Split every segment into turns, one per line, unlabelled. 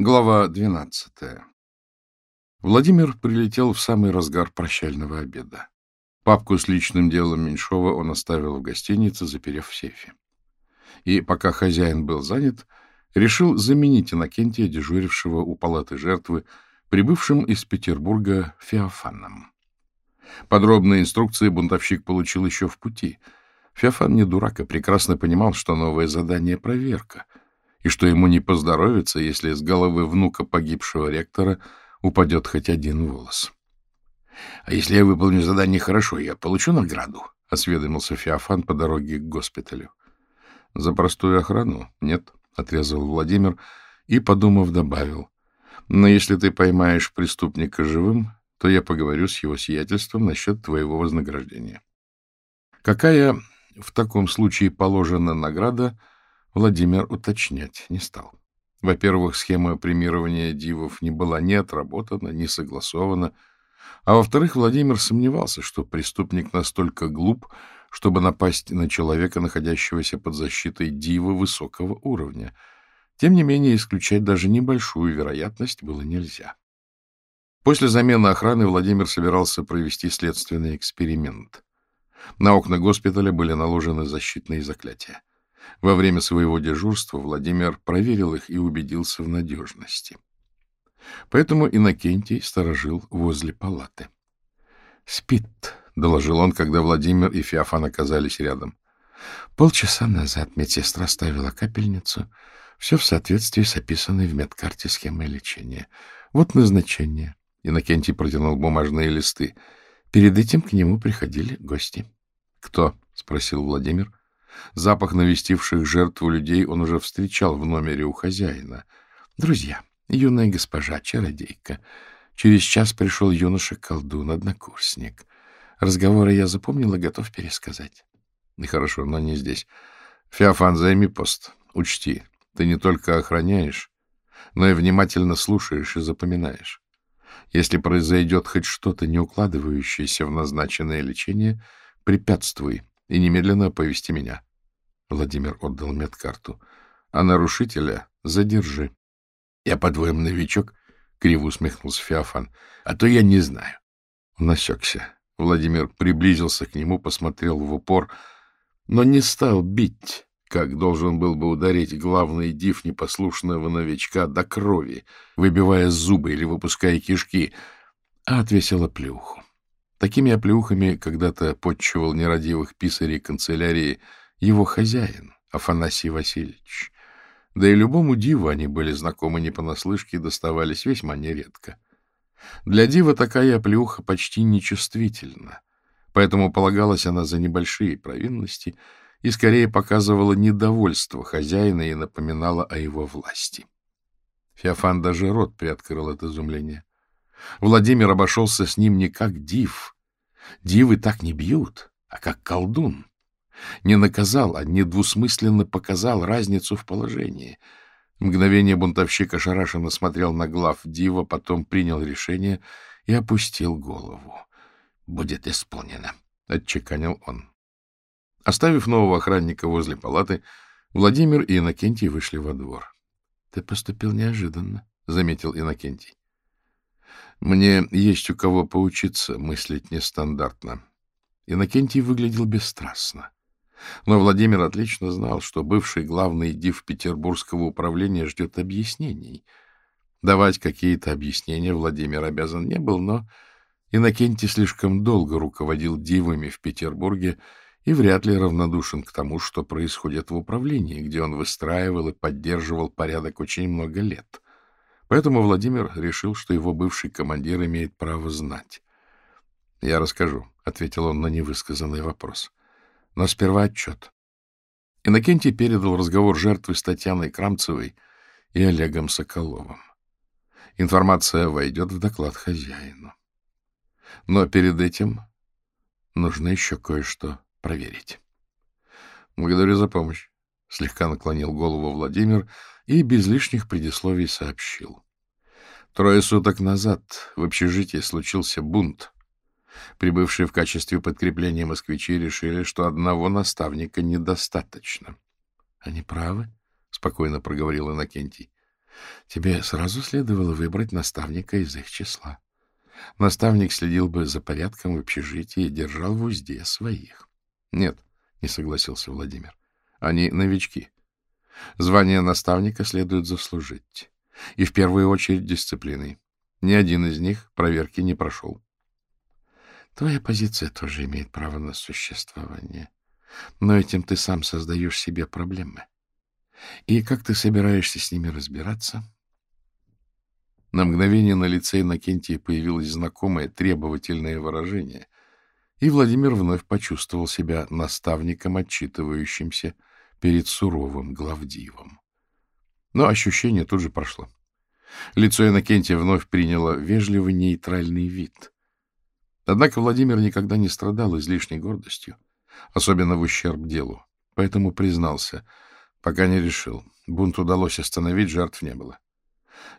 Глава 12. Владимир прилетел в самый разгар прощального обеда. Папку с личным делом Меньшова он оставил в гостинице, заперев в сейфе. И пока хозяин был занят, решил заменить Иннокентия, дежурившего у палаты жертвы, прибывшим из Петербурга Феофаном. Подробные инструкции бунтовщик получил еще в пути. Феофан не дурак и прекрасно понимал, что новое задание — проверка — и что ему не поздоровится, если с головы внука погибшего ректора упадет хоть один волос. — А если я выполню задание хорошо, я получу награду? — осведомился Феофан по дороге к госпиталю. — За простую охрану? Нет, — отрезал Владимир и, подумав, добавил. — Но если ты поймаешь преступника живым, то я поговорю с его сиятельством насчет твоего вознаграждения. Какая в таком случае положена награда — Владимир уточнять не стал. Во-первых, схема премирования дивов не была ни отработана, ни согласована, а во-вторых, Владимир сомневался, что преступник настолько глуп, чтобы напасть на человека, находящегося под защитой дива высокого уровня. Тем не менее, исключать даже небольшую вероятность было нельзя. После замены охраны Владимир собирался провести следственный эксперимент. На окна госпиталя были наложены защитные заклятия. Во время своего дежурства Владимир проверил их и убедился в надежности. Поэтому Иннокентий сторожил возле палаты. — Спит, — доложил он, когда Владимир и Феофан оказались рядом. Полчаса назад медсестра ставила капельницу. Все в соответствии с описанной в медкарте схемой лечения. Вот назначение. Иннокентий протянул бумажные листы. Перед этим к нему приходили гости. — Кто? — спросил Владимир. Запах навестивших жертву людей он уже встречал в номере у хозяина. Друзья, юная госпожа, чародейка. Через час пришел юноша-колдун, однокурсник. Разговоры я запомнил и готов пересказать. Нехорошо, но не здесь. Феофан, займи пост. Учти, ты не только охраняешь, но и внимательно слушаешь и запоминаешь. Если произойдет хоть что-то, не укладывающееся в назначенное лечение, препятствуй и немедленно оповести меня. Владимир отдал медкарту. — А нарушителя задержи. — Я, по-твоему, новичок? — криво усмехнулся Феофан. — А то я не знаю. Он осекся. Владимир приблизился к нему, посмотрел в упор, но не стал бить, как должен был бы ударить главный див непослушного новичка до крови, выбивая зубы или выпуская кишки, а отвесил оплеуху. Такими оплеухами когда-то подчивал нерадивых писарей канцелярии его хозяин, Афанасий Васильевич. Да и любому диву они были знакомы не понаслышке и доставались весьма нередко. Для дива такая оплеуха почти нечувствительна, поэтому полагалась она за небольшие провинности и скорее показывала недовольство хозяина и напоминала о его власти. Феофан даже рот приоткрыл от изумления. Владимир обошелся с ним не как див. Дивы так не бьют, а как колдун. Не наказал, а недвусмысленно показал разницу в положении. Мгновение бунтовщик ошарашенно смотрел на глав дива, потом принял решение и опустил голову. — Будет исполнено, — отчеканил он. Оставив нового охранника возле палаты, Владимир и Иннокентий вышли во двор. — Ты поступил неожиданно, — заметил Иннокентий. — Мне есть у кого поучиться мыслить нестандартно. Иннокентий выглядел бесстрастно. Но Владимир отлично знал, что бывший главный див Петербургского управления ждет объяснений. Давать какие-то объяснения Владимир обязан не был, но Иннокентий слишком долго руководил дивами в Петербурге и вряд ли равнодушен к тому, что происходит в управлении, где он выстраивал и поддерживал порядок очень много лет. Поэтому Владимир решил, что его бывший командир имеет право знать. — Я расскажу, — ответил он на невысказанный вопрос. Но сперва отчет. Иннокентий передал разговор жертвы с Татьяной Крамцевой и Олегом Соколовым. Информация войдет в доклад хозяину. Но перед этим нужно еще кое-что проверить. Благодарю за помощь. Слегка наклонил голову Владимир и без лишних предисловий сообщил. Трое суток назад в общежитии случился бунт. Прибывшие в качестве подкрепления москвичи решили, что одного наставника недостаточно. — Они правы, — спокойно проговорил Иннокентий. Тебе сразу следовало выбрать наставника из их числа. Наставник следил бы за порядком в общежитии и держал в узде своих. — Нет, — не согласился Владимир. — Они новички. Звание наставника следует заслужить. И в первую очередь дисциплиной. Ни один из них проверки не прошел. Твоя позиция тоже имеет право на существование. Но этим ты сам создаешь себе проблемы. И как ты собираешься с ними разбираться? На мгновение на лице Иннокентия появилось знакомое требовательное выражение, и Владимир вновь почувствовал себя наставником, отчитывающимся перед суровым Главдиевым. Но ощущение тут же прошло. Лицо Иннокентия вновь приняло вежливый нейтральный вид. Однако Владимир никогда не страдал излишней гордостью, особенно в ущерб делу, поэтому признался, пока не решил. Бунт удалось остановить, жертв не было.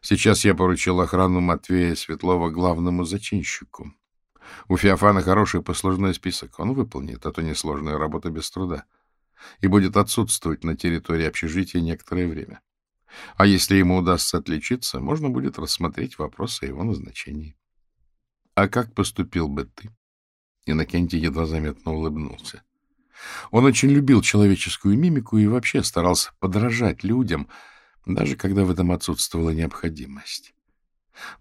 Сейчас я поручил охрану Матвея Светлова главному зачинщику. У Феофана хороший послужной список. Он выполнит эту несложную работу без труда и будет отсутствовать на территории общежития некоторое время. А если ему удастся отличиться, можно будет рассмотреть вопрос о его назначении. А как поступил бы ты? Иннокентий едва заметно улыбнулся. Он очень любил человеческую мимику и вообще старался подражать людям, даже когда в этом отсутствовала необходимость.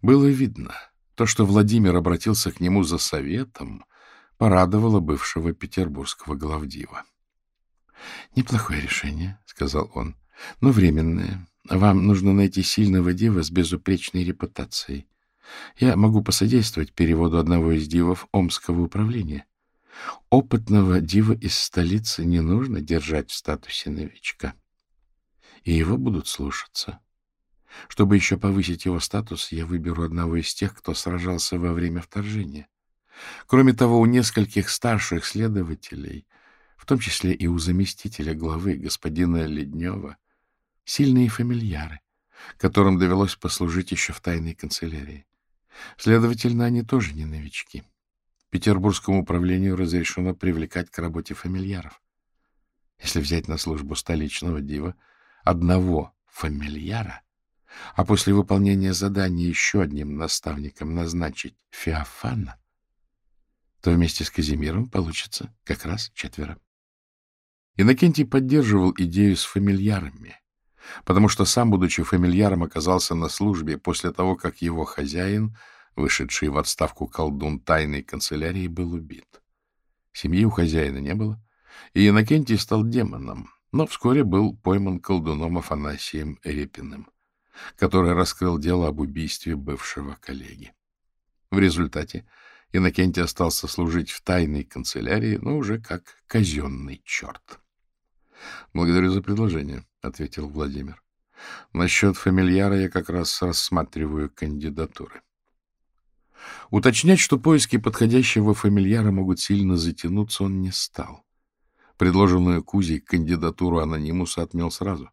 Было видно, то, что Владимир обратился к нему за советом, порадовало бывшего петербургского главдива. — Неплохое решение, — сказал он, — но временное. Вам нужно найти сильного дива с безупречной репутацией. Я могу посодействовать переводу одного из дивов Омского управления. Опытного дива из столицы не нужно держать в статусе новичка. И его будут слушаться. Чтобы еще повысить его статус, я выберу одного из тех, кто сражался во время вторжения. Кроме того, у нескольких старших следователей — в том числе и у заместителя главы господина Леднева, сильные фамильяры, которым довелось послужить еще в тайной канцелярии. Следовательно, они тоже не новички. Петербургскому управлению разрешено привлекать к работе фамильяров. Если взять на службу столичного дива одного фамильяра, а после выполнения задания еще одним наставником назначить Феофана, то вместе с Казимиром получится как раз четверо. Иннокентий поддерживал идею с фамильярами, потому что сам, будучи фамильяром, оказался на службе после того, как его хозяин, вышедший в отставку колдун тайной канцелярии, был убит. Семьи у хозяина не было, и Иннокентий стал демоном, но вскоре был пойман колдуном Афанасием Репиным, который раскрыл дело об убийстве бывшего коллеги. В результате Иннокентий остался служить в тайной канцелярии, но уже как казенный черт. — Благодарю за предложение, — ответил Владимир. — Насчет фамильяра я как раз рассматриваю кандидатуры. Уточнять, что поиски подходящего фамильяра могут сильно затянуться, он не стал. Предложенную Кузей кандидатуру анонимуса отмел сразу.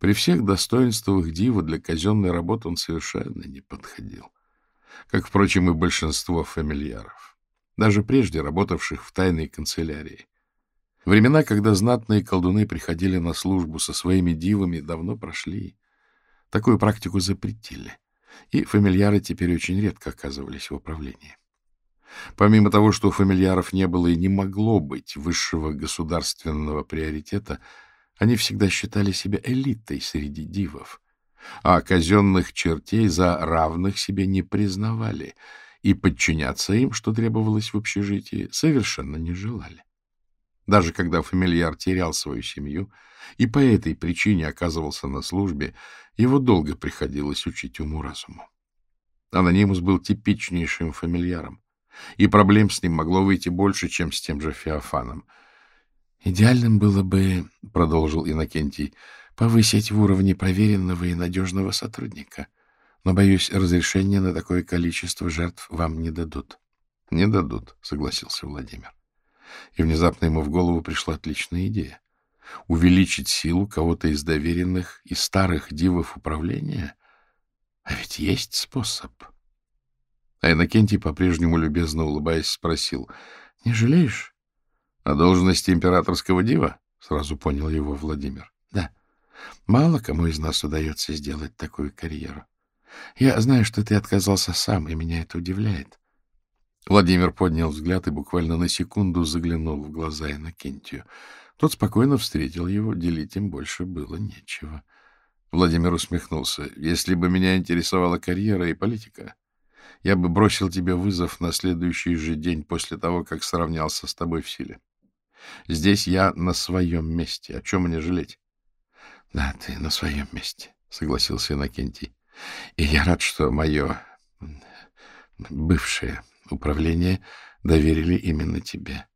При всех достоинствах Дива для казенной работы он совершенно не подходил. Как, впрочем, и большинство фамильяров, даже прежде работавших в тайной канцелярии. Времена, когда знатные колдуны приходили на службу со своими дивами, давно прошли. Такую практику запретили, и фамильяры теперь очень редко оказывались в управлении. Помимо того, что у фамильяров не было и не могло быть высшего государственного приоритета, они всегда считали себя элитой среди дивов, а казенных чертей за равных себе не признавали и подчиняться им, что требовалось в общежитии, совершенно не желали. Даже когда фамильяр терял свою семью и по этой причине оказывался на службе, его долго приходилось учить уму-разуму. Анонимус был типичнейшим фамильяром, и проблем с ним могло выйти больше, чем с тем же Феофаном. «Идеальным было бы, — продолжил Иннокентий, — повысить в уровне проверенного и надежного сотрудника, но, боюсь, разрешения на такое количество жертв вам не дадут». — Не дадут, — согласился Владимир и внезапно ему в голову пришла отличная идея. Увеличить силу кого-то из доверенных и старых дивов управления? А ведь есть способ. А Иннокентий, по-прежнему любезно улыбаясь, спросил, — Не жалеешь? — О должности императорского дива? — сразу понял его Владимир. — Да.
Мало кому из нас удается сделать такую карьеру. Я знаю, что ты отказался сам, и меня это удивляет.
Владимир поднял взгляд и буквально на секунду заглянул в глаза Иннокентию. Тот спокойно встретил его, делить им больше было нечего. Владимир усмехнулся. «Если бы меня интересовала карьера и политика, я бы бросил тебе вызов на следующий же день после того, как сравнялся с тобой в силе. Здесь я на своем месте. О чем мне жалеть?
— Да, ты на своем месте, — согласился Иннокентий. — И я рад, что мое бывшее управление доверили именно тебе.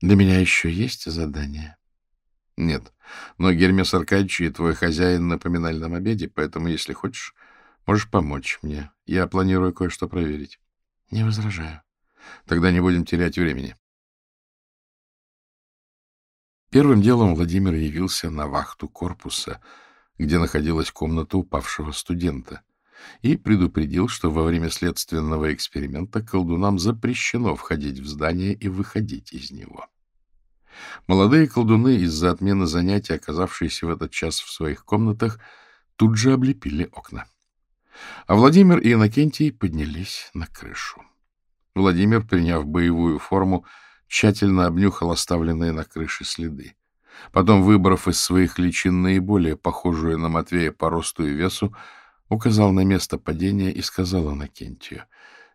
Для меня еще есть задание?
— Нет, но Гермес Аркадьевич и твой хозяин на поминальном обеде, поэтому, если хочешь, можешь помочь мне. Я планирую кое-что проверить.
— Не возражаю.
— Тогда не будем терять времени. Первым делом Владимир явился на вахту корпуса, где находилась комната упавшего студента, и предупредил, что во время следственного эксперимента колдунам запрещено входить в здание и выходить из него. Молодые колдуны из-за отмены занятий, оказавшиеся в этот час в своих комнатах, тут же облепили окна. А Владимир и Иннокентий поднялись на крышу. Владимир, приняв боевую форму, тщательно обнюхал оставленные на крыше следы. Потом, выбрав из своих личин наиболее похожую на Матвея по росту и весу, указал на место падения и сказал Иннокентию,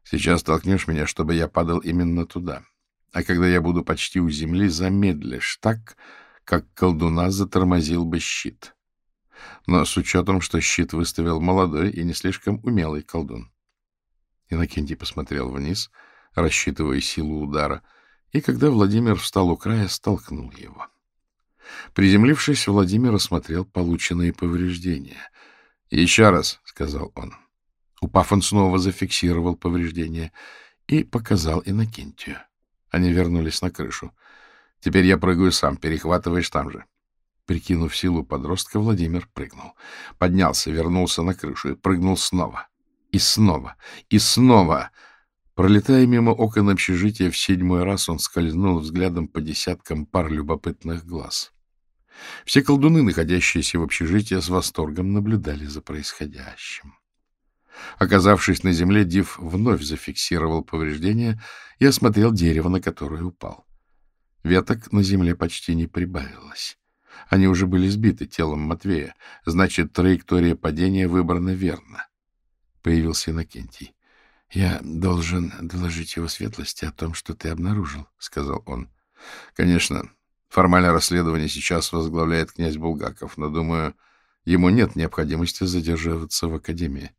«Сейчас толкнешь меня, чтобы я падал именно туда. А когда я буду почти у земли, замедлишь так, как колдуна затормозил бы щит. Но с учетом, что щит выставил молодой и не слишком умелый колдун». Иннокентий посмотрел вниз, рассчитывая силу удара — и когда Владимир встал у края, столкнул его. Приземлившись, Владимир осмотрел полученные повреждения. — Еще раз, — сказал он. Упав, он снова зафиксировал повреждения и показал Иннокентию. Они вернулись на крышу. — Теперь я прыгаю сам, перехватываешь там же. Прикинув силу подростка, Владимир прыгнул. Поднялся, вернулся на крышу и прыгнул снова. И снова. И снова. Пролетая мимо окон общежития в седьмой раз, он скользнул взглядом по десяткам пар любопытных глаз. Все колдуны, находящиеся в общежитии, с восторгом наблюдали за происходящим. Оказавшись на земле, Див вновь зафиксировал повреждения и осмотрел дерево, на которое упал. Веток на земле почти не прибавилось. Они уже были сбиты телом Матвея, значит, траектория падения выбрана верно. Появился Иннокентий. — Я должен доложить его светлости о том, что ты обнаружил, — сказал он. — Конечно. Формальное расследование сейчас возглавляет князь Булгаков, но, думаю, ему нет необходимости задерживаться в Академии.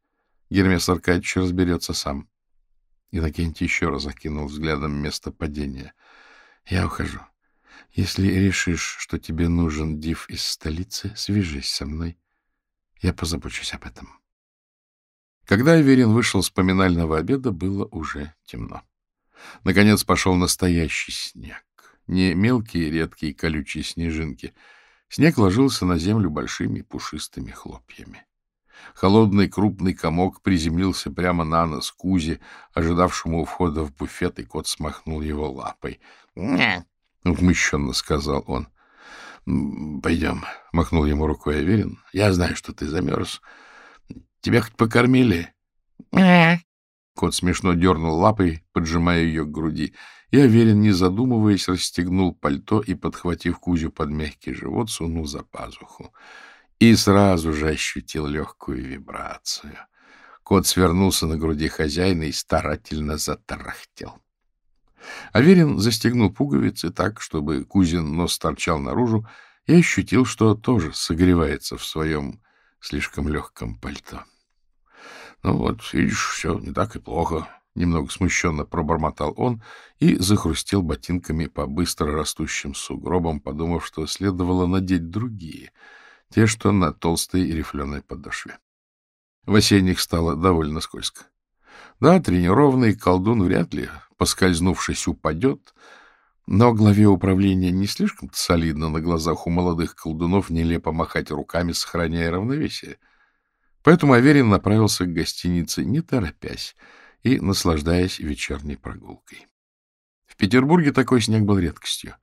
Гермес Аркадьевич разберется сам. Иннокентий еще раз окинул взглядом место падения. — Я ухожу. Если решишь, что тебе нужен див из столицы, свяжись со мной. Я позабочусь об этом. — когда Аверин вышел с поминального обеда, было уже темно. Наконец пошел настоящий снег. Не мелкие, редкие, колючие снежинки. Снег ложился на землю большими пушистыми хлопьями. Холодный крупный комок приземлился прямо на нос Кузи, ожидавшему у входа в буфет, и кот смахнул его лапой. — Вмыщенно сказал он. — Пойдем, — махнул ему рукой Аверин. — Я знаю, что ты замерз. — Тебя хоть покормили? Кот смешно дернул лапой, поджимая ее к груди. И Аверин, не задумываясь, расстегнул пальто и, подхватив Кузю под мягкий живот, сунул за пазуху. И сразу же ощутил легкую вибрацию. Кот свернулся на груди хозяина и старательно затарахтел. Аверин застегнул пуговицы так, чтобы Кузин нос торчал наружу, и ощутил, что тоже согревается в своем слишком легком пальто. Ну вот, видишь, все не так и плохо. Немного смущенно пробормотал он и захрустел ботинками по быстро растущим сугробам, подумав, что следовало надеть другие, те, что на толстой рифленой подошве. В осенних стало довольно скользко. Да, тренированный колдун вряд ли, поскользнувшись, упадет, но главе управления не слишком солидно на глазах у молодых колдунов нелепо махать руками, сохраняя равновесие — Поэтому Аверин направился к гостинице, не торопясь и наслаждаясь вечерней прогулкой. В Петербурге такой снег был редкостью.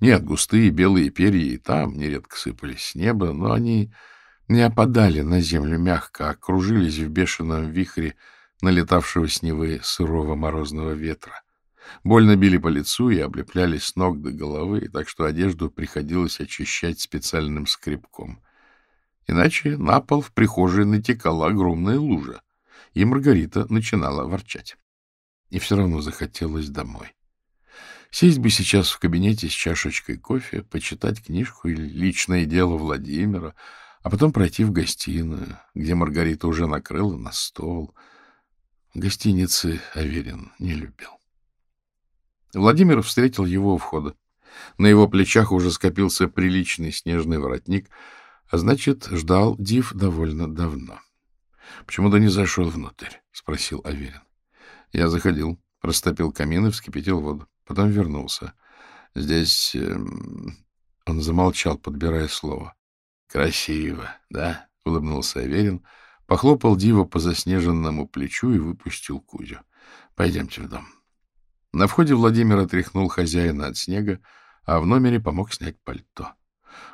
Нет, густые белые перья и там нередко сыпались с неба, но они не опадали на землю мягко, а кружились в бешеном вихре налетавшего с Невы сырого морозного ветра. Больно били по лицу и облепляли с ног до головы, так что одежду приходилось очищать специальным скребком. Иначе на пол в прихожей натекала огромная лужа, и Маргарита начинала ворчать. И все равно захотелось домой. Сесть бы сейчас в кабинете с чашечкой кофе, почитать книжку или личное дело Владимира, а потом пройти в гостиную, где Маргарита уже накрыла на стол. Гостиницы Аверин не любил. Владимир встретил его у входа. На его плечах уже скопился приличный снежный воротник, а значит, ждал Див довольно давно. — Почему-то не зашел внутрь? — спросил Аверин. Я заходил, растопил камин и вскипятил воду. Потом вернулся. Здесь... Э, он замолчал, подбирая слово. — Красиво, да? — улыбнулся Аверин, похлопал Дива по заснеженному плечу и выпустил Кузю. — Пойдемте в дом. — на входе Владимир отряхнул хозяина от снега, а в номере помог снять пальто.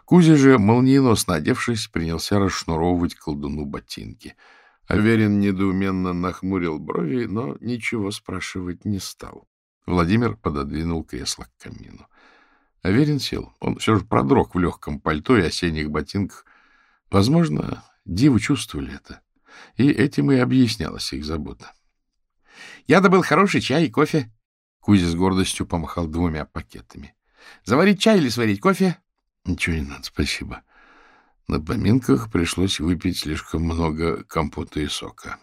Кузя же, молниеносно одевшись, принялся расшнуровывать колдуну ботинки. Аверин недоуменно нахмурил брови, но ничего спрашивать не стал. Владимир пододвинул кресло к камину. Аверин сел. Он все же продрог в легком пальто и осенних ботинках. Возможно, дивы чувствовали это. И этим и объяснялась их забота. — Я добыл хороший чай и кофе, Кузя с гордостью помахал двумя пакетами. — Заварить чай или сварить кофе? — Ничего не надо, спасибо. На поминках пришлось выпить слишком много компота и сока.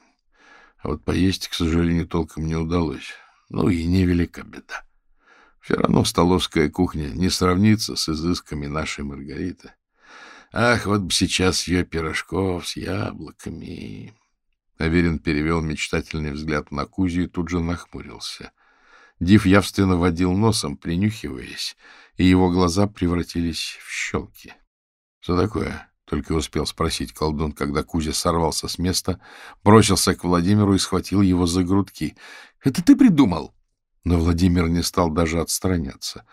А вот поесть, к сожалению, толком не удалось. Ну и невелика беда. Все равно столовская кухня не сравнится с изысками нашей Маргариты. Ах, вот бы сейчас ее пирожков с яблоками. Аверин перевел мечтательный взгляд на Кузю и тут же нахмурился — Див явственно водил носом, принюхиваясь, и его глаза превратились в щелки. — Что такое? — только успел спросить колдун, когда Кузя сорвался с места, бросился к Владимиру и схватил его за грудки. — Это ты придумал? Но Владимир не стал даже отстраняться,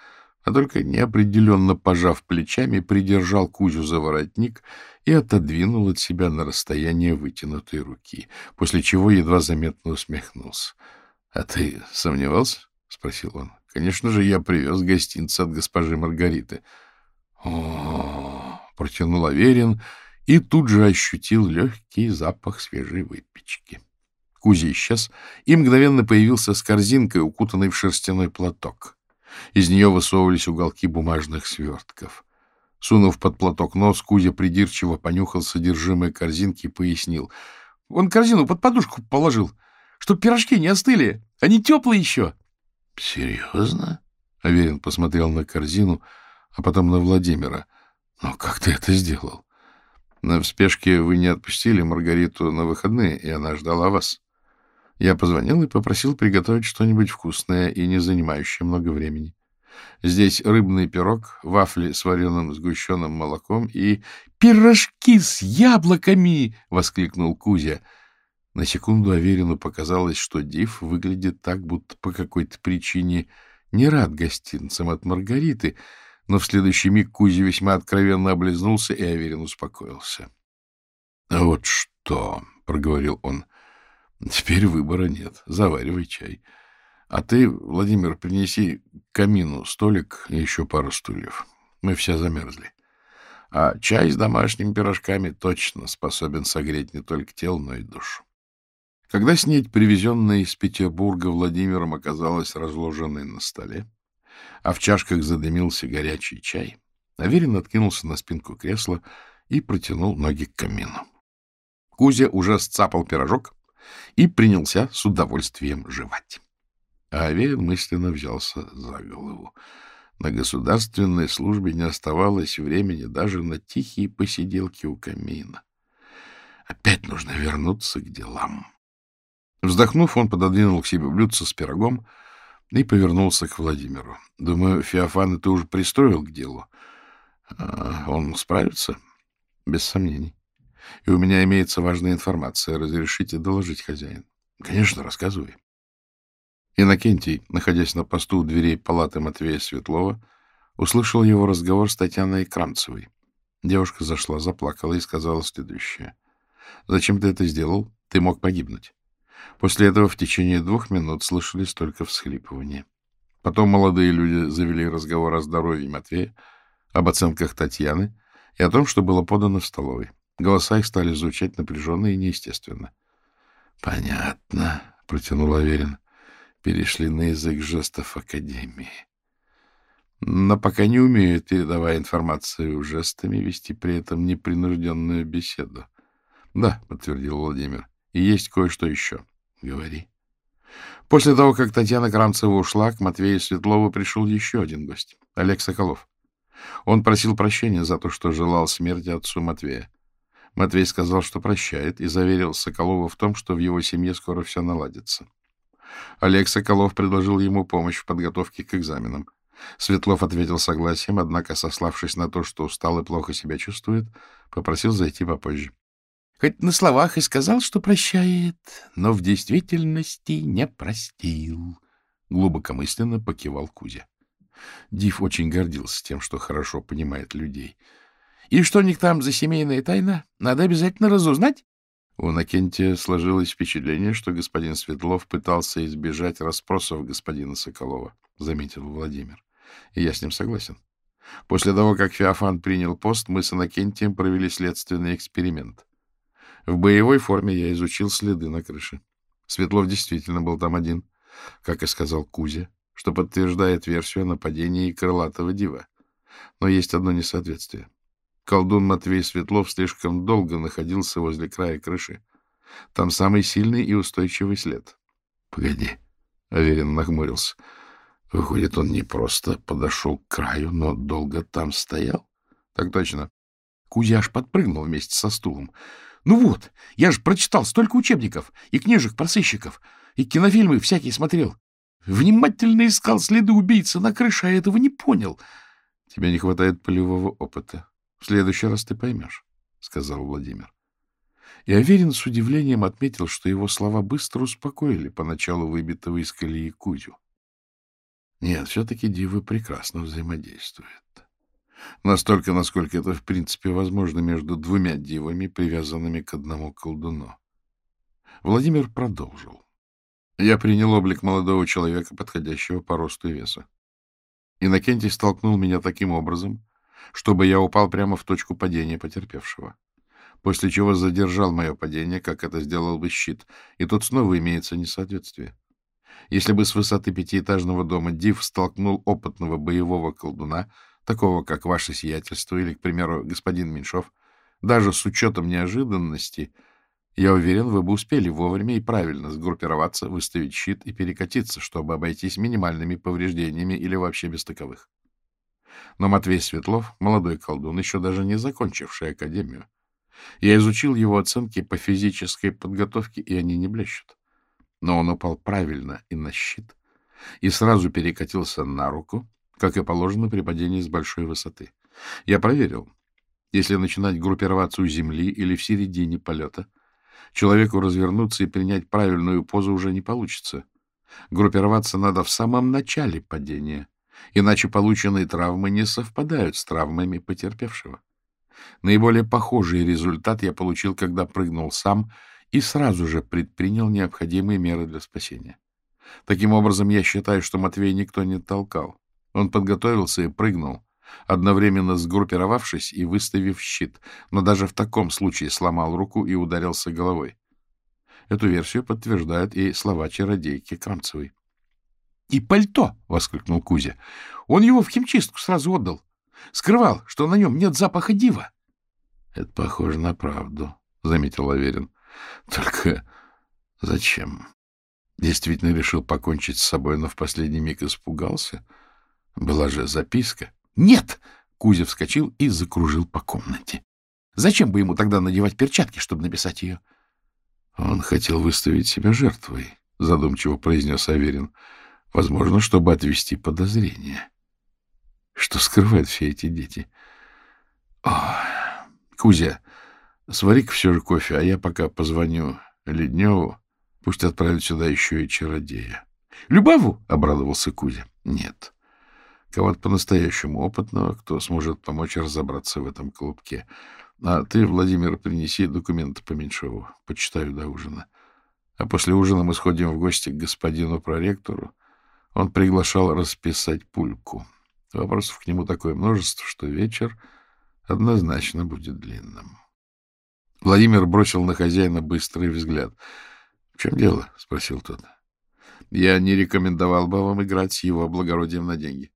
а только неопределенно пожав плечами, придержал Кузю за воротник и отодвинул от себя на расстояние вытянутой руки, после чего едва заметно усмехнулся. — А ты сомневался? — спросил он. — Конечно же, я привез гостинцы от госпожи Маргариты. — протянул Аверин и тут же ощутил легкий запах свежей выпечки. Кузя исчез, и мгновенно появился с корзинкой, укутанной в шерстяной платок. Из нее высовывались уголки бумажных свертков. Сунув под платок нос, Кузя придирчиво понюхал содержимое корзинки и пояснил. — Он корзину под подушку положил, чтоб пирожки не остыли. Они теплые еще. —— Серьезно? — Аверин посмотрел на корзину, а потом на Владимира. — Ну, как ты это сделал? На спешке вы не отпустили Маргариту на выходные, и она ждала вас. Я позвонил и попросил приготовить что-нибудь вкусное и не занимающее много времени. Здесь рыбный пирог, вафли с вареным сгущенным молоком и... — Пирожки с яблоками! — воскликнул Кузя. — на секунду Аверину показалось, что Див выглядит так, будто по какой-то причине не рад гостинцам от Маргариты, но в следующий миг Кузя весьма откровенно облизнулся, и Аверин успокоился. — А вот что, — проговорил он, — теперь выбора нет, заваривай чай. А ты, Владимир, принеси камину столик и еще пару стульев. Мы все замерзли. А чай с домашними пирожками точно способен согреть не только тело, но и душу. Когда снедь, привезенная из Петербурга Владимиром, оказалась разложенной на столе, а в чашках задымился горячий чай, Аверин откинулся на спинку кресла и протянул ноги к камину. Кузя уже сцапал пирожок и принялся с удовольствием жевать. А Аверин мысленно взялся за голову. На государственной службе не оставалось времени даже на тихие посиделки у камина. Опять нужно вернуться к делам. Вздохнув, он пододвинул к себе блюдце с пирогом и повернулся к Владимиру. — Думаю, Феофана ты уже пристроил к делу. А он справится? — Без сомнений. И у меня имеется важная информация. Разрешите доложить хозяин? — Конечно, рассказывай. Иннокентий, находясь на посту у дверей палаты Матвея Светлова, услышал его разговор с Татьяной Крамцевой. Девушка зашла, заплакала и сказала следующее. «Зачем ты это сделал? Ты мог погибнуть». После этого в течение двух минут слышались только всхлипывания. Потом молодые люди завели разговор о здоровье Матвея, об оценках Татьяны и о том, что было подано в столовой. Голоса их стали звучать напряженно и неестественно. — Понятно, — протянул Аверин. Перешли на язык жестов Академии. Но пока не умеют, передавая информацию жестами, вести при этом непринужденную беседу. — Да, — подтвердил Владимир. — И есть кое-что еще. — Говори. После того, как Татьяна Крамцева ушла, к Матвею Светлову пришел еще один гость — Олег Соколов. Он просил прощения за то, что желал смерти отцу Матвея. Матвей сказал, что прощает, и заверил Соколова в том, что в его семье скоро все наладится. Олег Соколов предложил ему помощь в подготовке к экзаменам. Светлов ответил согласием, однако, сославшись на то, что устал и плохо себя чувствует, попросил зайти попозже. Хоть на словах и сказал, что прощает, но в действительности не простил. Глубокомысленно покивал Кузя. Див очень гордился тем, что хорошо понимает людей. — И что у них там за семейная тайна? Надо обязательно разузнать. У Накентия сложилось впечатление, что господин Светлов пытался избежать расспросов господина Соколова, — заметил Владимир. И я с ним согласен. После того, как Феофан принял пост, мы с Иннокентием провели следственный эксперимент. В боевой форме я изучил следы на крыше. Светлов действительно был там один, как и сказал Кузя, что подтверждает версию о нападении крылатого дива. Но есть одно несоответствие. Колдун Матвей Светлов слишком долго находился возле края крыши. Там самый сильный и устойчивый след. — Погоди, — Аверин нахмурился. — Выходит, он не просто подошел к краю, но долго там стоял? — Так точно. Кузя аж подпрыгнул вместе со стулом. — Ну вот, я же прочитал столько учебников и книжек про сыщиков, и кинофильмы всякие смотрел. Внимательно искал следы убийцы на крыше, а этого не понял. — Тебе не хватает полевого опыта, в следующий раз ты поймешь, — сказал Владимир. И Аверин с удивлением отметил, что его слова быстро успокоили поначалу выбитого из колеи Кузю. Нет, все-таки дивы прекрасно взаимодействуют. Настолько, насколько это в принципе возможно между двумя дивами, привязанными к одному колдуну. Владимир продолжил. Я принял облик молодого человека, подходящего по росту и весу. Иннокентий столкнул меня таким образом, чтобы я упал прямо в точку падения потерпевшего, после чего задержал мое падение, как это сделал бы щит, и тут снова имеется несоответствие. Если бы с высоты пятиэтажного дома Див столкнул опытного боевого колдуна, такого как ваше сиятельство или, к примеру, господин Меньшов, даже с учетом неожиданности, я уверен, вы бы успели вовремя и правильно сгруппироваться, выставить щит и перекатиться, чтобы обойтись минимальными повреждениями или вообще без таковых. Но Матвей Светлов, молодой колдун, еще даже не закончивший академию. Я изучил его оценки по физической подготовке, и они не блещут. Но он упал правильно и на щит, и сразу перекатился на руку, как и положено при падении с большой высоты. Я проверил. Если начинать группироваться у земли или в середине полета, человеку развернуться и принять правильную позу уже не получится. Группироваться надо в самом начале падения, иначе полученные травмы не совпадают с травмами потерпевшего. Наиболее похожий результат я получил, когда прыгнул сам и сразу же предпринял необходимые меры для спасения. Таким образом, я считаю, что Матвей никто не толкал. Он подготовился и прыгнул, одновременно сгруппировавшись и выставив щит, но даже в таком случае сломал руку и ударился головой. Эту версию подтверждают и слова чародейки Крамцевой. И пальто! — воскликнул Кузя. — Он его в химчистку сразу отдал. Скрывал, что на нем нет запаха дива. — Это похоже на правду, — заметил Аверин. — Только зачем? Действительно решил покончить с собой, но в последний миг испугался. Была же записка. — Нет! — Кузя вскочил и закружил по комнате. — Зачем бы ему тогда надевать перчатки, чтобы написать ее? — Он хотел выставить себя жертвой, — задумчиво произнес Аверин. Возможно, чтобы отвести подозрения. Что скрывают все эти дети? О, Кузя, свари-ка все же кофе, а я пока позвоню Ледневу. Пусть отправят сюда еще и чародея. — Любаву? — обрадовался Кузя. — Нет. Кого-то по-настоящему опытного, кто сможет помочь разобраться в этом клубке. А ты, Владимир, принеси документы по Меньшову. Почитаю до ужина. А после ужина мы сходим в гости к господину проректору. Он приглашал расписать пульку. Вопросов к нему такое множество, что вечер однозначно будет длинным. Владимир бросил на хозяина быстрый взгляд. — В чем дело? — спросил тот. — Я не рекомендовал бы вам играть с его благородием на деньги.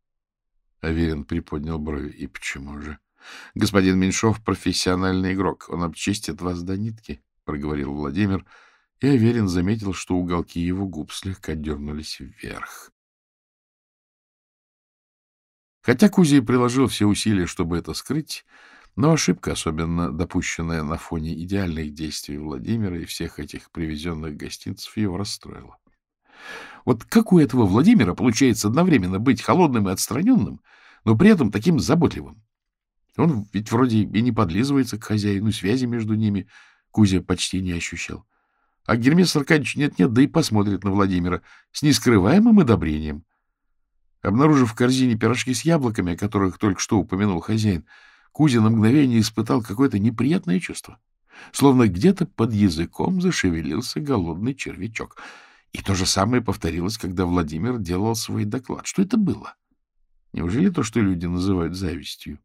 Аверин приподнял брови. — И почему же? — Господин Меньшов — профессиональный игрок. Он обчистит вас до нитки, — проговорил Владимир, и Аверин заметил, что уголки его губ слегка дернулись вверх. Хотя Кузя приложил все усилия, чтобы это скрыть, но ошибка, особенно допущенная на фоне идеальных действий Владимира и всех этих привезенных гостинцев, его расстроила. Вот как у этого Владимира получается одновременно быть холодным и отстраненным, но при этом таким заботливым? Он ведь вроде и не подлизывается к хозяину, связи между ними Кузя почти не ощущал. А Гермес Аркадьевич нет-нет, да и посмотрит на Владимира с нескрываемым одобрением. Обнаружив в корзине пирожки с яблоками, о которых только что упомянул хозяин, Кузя на мгновение испытал какое-то неприятное чувство. Словно где-то под языком зашевелился голодный червячок. И то же самое повторилось, когда Владимир делал свой доклад. Что это было? Неужели то, что люди называют завистью?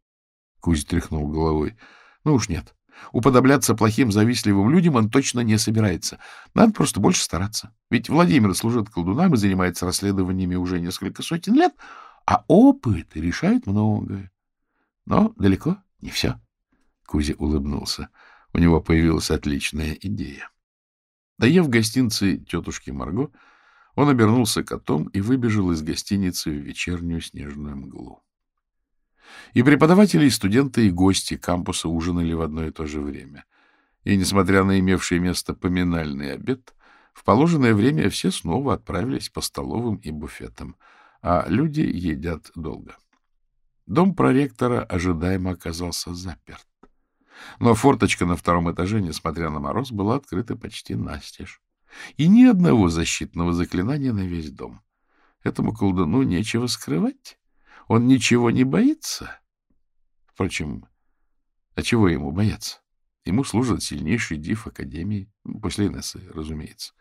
Кузя тряхнул головой. Ну уж нет. Уподобляться плохим завистливым людям он точно не собирается. Надо просто больше стараться. Ведь Владимир служит колдунам и занимается расследованиями уже несколько сотен лет, а опыт решает многое. Но далеко не все. Кузя улыбнулся. У него появилась отличная идея. Доев в гостинице тетушки Марго, он обернулся котом и выбежал из гостиницы в вечернюю снежную мглу. И преподаватели, и студенты, и гости кампуса ужинали в одно и то же время. И, несмотря на имевший место поминальный обед, в положенное время все снова отправились по столовым и буфетам, а люди едят долго. Дом проректора ожидаемо оказался заперт. Но форточка на втором этаже, несмотря на мороз, была открыта почти настежь. И ни одного защитного заклинания на весь дом. Этому колдуну нечего скрывать. Он ничего не боится. Впрочем, а чего ему бояться? Ему служит сильнейший див Академии, после Инессы, разумеется.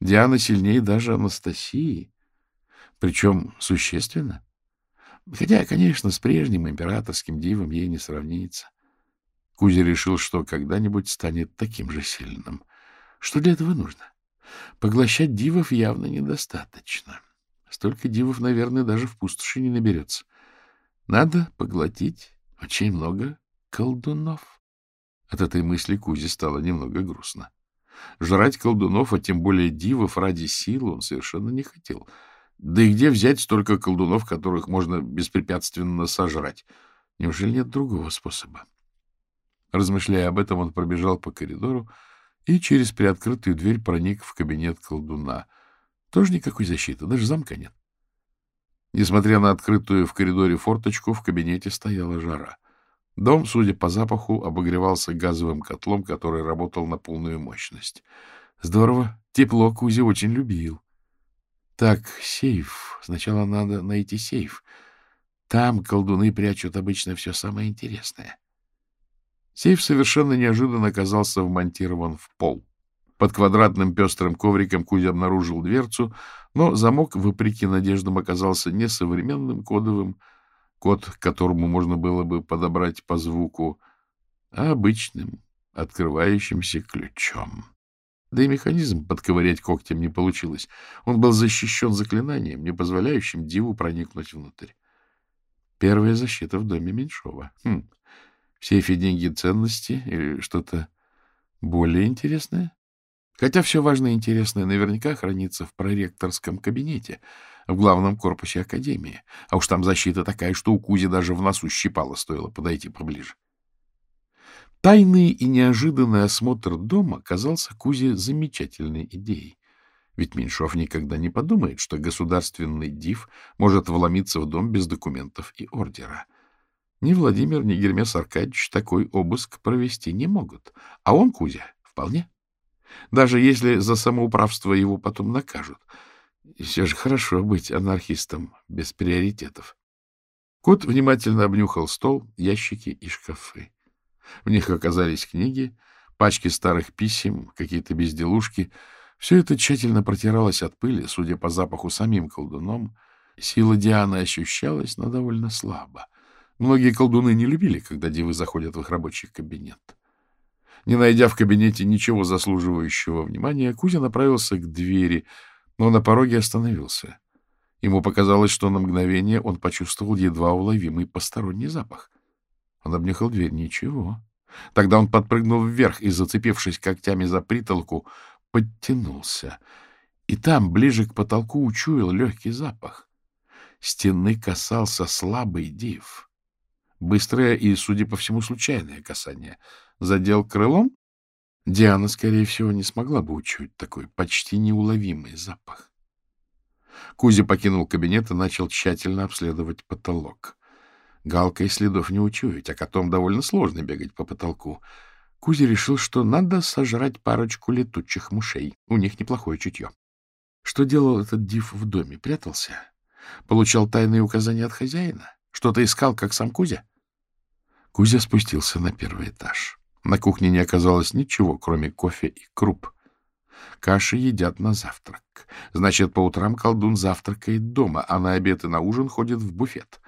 Диана сильнее даже Анастасии, причем существенно. Хотя, конечно, с прежним императорским дивом ей не сравнится. Кузя решил, что когда-нибудь станет таким же сильным. Что для этого нужно? Поглощать дивов явно недостаточно. — Столько дивов, наверное, даже в пустоши не наберется. Надо поглотить очень много колдунов. От этой мысли Кузе стало немного грустно. Жрать колдунов, а тем более дивов ради сил он совершенно не хотел. Да и где взять столько колдунов, которых можно беспрепятственно сожрать? Неужели нет другого способа? Размышляя об этом, он пробежал по коридору и через приоткрытую дверь проник в кабинет колдуна — тоже никакой защиты, даже замка нет. Несмотря на открытую в коридоре форточку, в кабинете стояла жара. Дом, судя по запаху, обогревался газовым котлом, который работал на полную мощность. Здорово. Тепло Кузя очень любил. Так, сейф. Сначала надо найти сейф. Там колдуны прячут обычно все самое интересное. Сейф совершенно неожиданно оказался вмонтирован в пол. Под квадратным пестрым ковриком Кузя обнаружил дверцу, но замок, вопреки надеждам, оказался не современным кодовым, код, которому можно было бы подобрать по звуку, а обычным, открывающимся ключом. Да и механизм подковырять когтем не получилось. Он был защищен заклинанием, не позволяющим диву проникнуть внутрь. Первая защита в доме Меньшова. Хм. В сейфе деньги ценности или что-то более интересное? Хотя все важное и интересное наверняка хранится в проректорском кабинете, в главном корпусе Академии. А уж там защита такая, что у Кузи даже в носу щипало, стоило подойти поближе. Тайный и неожиданный осмотр дома казался Кузе замечательной идеей. Ведь Меньшов никогда не подумает, что государственный див может вломиться в дом без документов и ордера. Ни Владимир, ни Гермес Аркадьевич такой обыск провести не могут. А он, Кузя, вполне. Даже если за самоуправство его потом накажут. Все же хорошо быть анархистом без приоритетов. Кот внимательно обнюхал стол, ящики и шкафы. В них оказались книги, пачки старых писем, какие-то безделушки. Все это тщательно протиралось от пыли, судя по запаху самим колдуном. Сила Дианы ощущалась, но довольно слабо. Многие колдуны не любили, когда девы заходят в их рабочий кабинет. Не найдя в кабинете ничего заслуживающего внимания, Кузя направился к двери, но на пороге остановился. Ему показалось, что на мгновение он почувствовал едва уловимый посторонний запах. Он обнюхал дверь. Ничего. Тогда он подпрыгнул вверх и, зацепившись когтями за притолку, подтянулся. И там, ближе к потолку, учуял легкий запах. Стены касался слабый див. Быстрое и, судя по всему, случайное касание. Задел крылом? Диана, скорее всего, не смогла бы учуять такой почти неуловимый запах. Кузя покинул кабинет и начал тщательно обследовать потолок. Галкой следов не учуять, а котом довольно сложно бегать по потолку. Кузя решил, что надо сожрать парочку летучих мышей. У них неплохое чутье. Что делал этот див в доме? Прятался? Получал тайные указания от хозяина? Что-то искал, как сам Кузя? Кузя спустился на первый этаж. На кухне не оказалось ничего, кроме кофе и круп. Каши едят на завтрак. Значит, по утрам колдун завтракает дома, а на обед и на ужин ходит в буфет.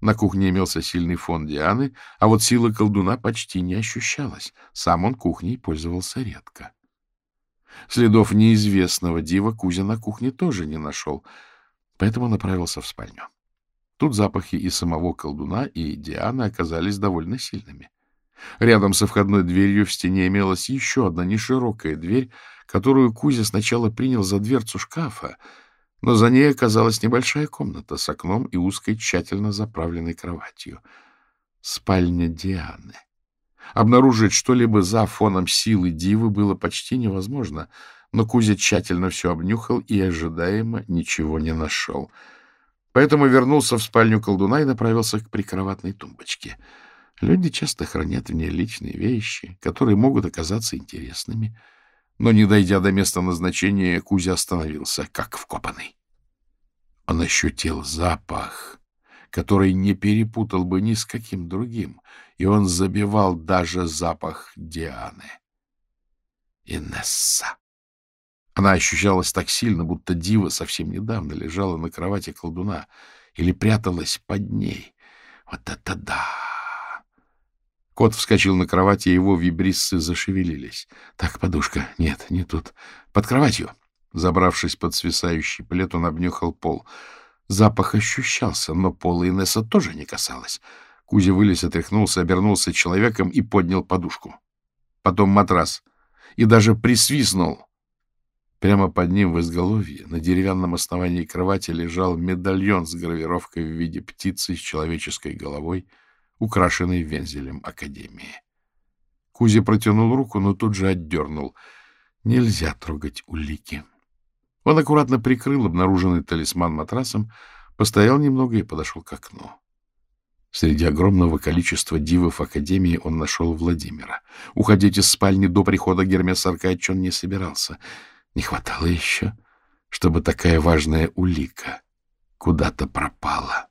На кухне имелся сильный фон Дианы, а вот сила колдуна почти не ощущалась. Сам он кухней пользовался редко. Следов неизвестного дива Кузя на кухне тоже не нашел, поэтому направился в спальню. Тут запахи и самого колдуна, и Дианы оказались довольно сильными. Рядом со входной дверью в стене имелась еще одна неширокая дверь, которую Кузя сначала принял за дверцу шкафа, но за ней оказалась небольшая комната с окном и узкой, тщательно заправленной кроватью. Спальня Дианы. Обнаружить что-либо за фоном силы дивы было почти невозможно, но Кузя тщательно все обнюхал и ожидаемо ничего не нашел. Поэтому вернулся в спальню колдуна и направился к прикроватной тумбочке — Люди часто хранят в ней личные вещи, которые могут оказаться интересными. Но, не дойдя до места назначения, Кузя остановился, как вкопанный. Он ощутил запах, который не перепутал бы ни с каким другим, и он забивал даже запах Дианы. Инесса. Она ощущалась так сильно, будто дива совсем недавно лежала на кровати колдуна или пряталась под ней. Вот это да! Кот вскочил на кровати, и его вибриссы зашевелились. Так, подушка. Нет, не тут. Под кроватью. Забравшись под свисающий плед, он обнюхал пол. Запах ощущался, но пола Инесса тоже не касалась. Кузя вылез, отряхнулся, обернулся человеком и поднял подушку. Потом матрас. И даже присвистнул. Прямо под ним в изголовье на деревянном основании кровати лежал медальон с гравировкой в виде птицы с человеческой головой — украшенный вензелем Академии. Кузя протянул руку, но тут же отдернул. Нельзя трогать улики. Он аккуратно прикрыл обнаруженный талисман матрасом, постоял немного и подошел к окну. Среди огромного количества дивов Академии он нашел Владимира. Уходить из спальни до прихода Гермеса Аркадьевича он не собирался. Не хватало еще, чтобы такая важная улика куда-то пропала.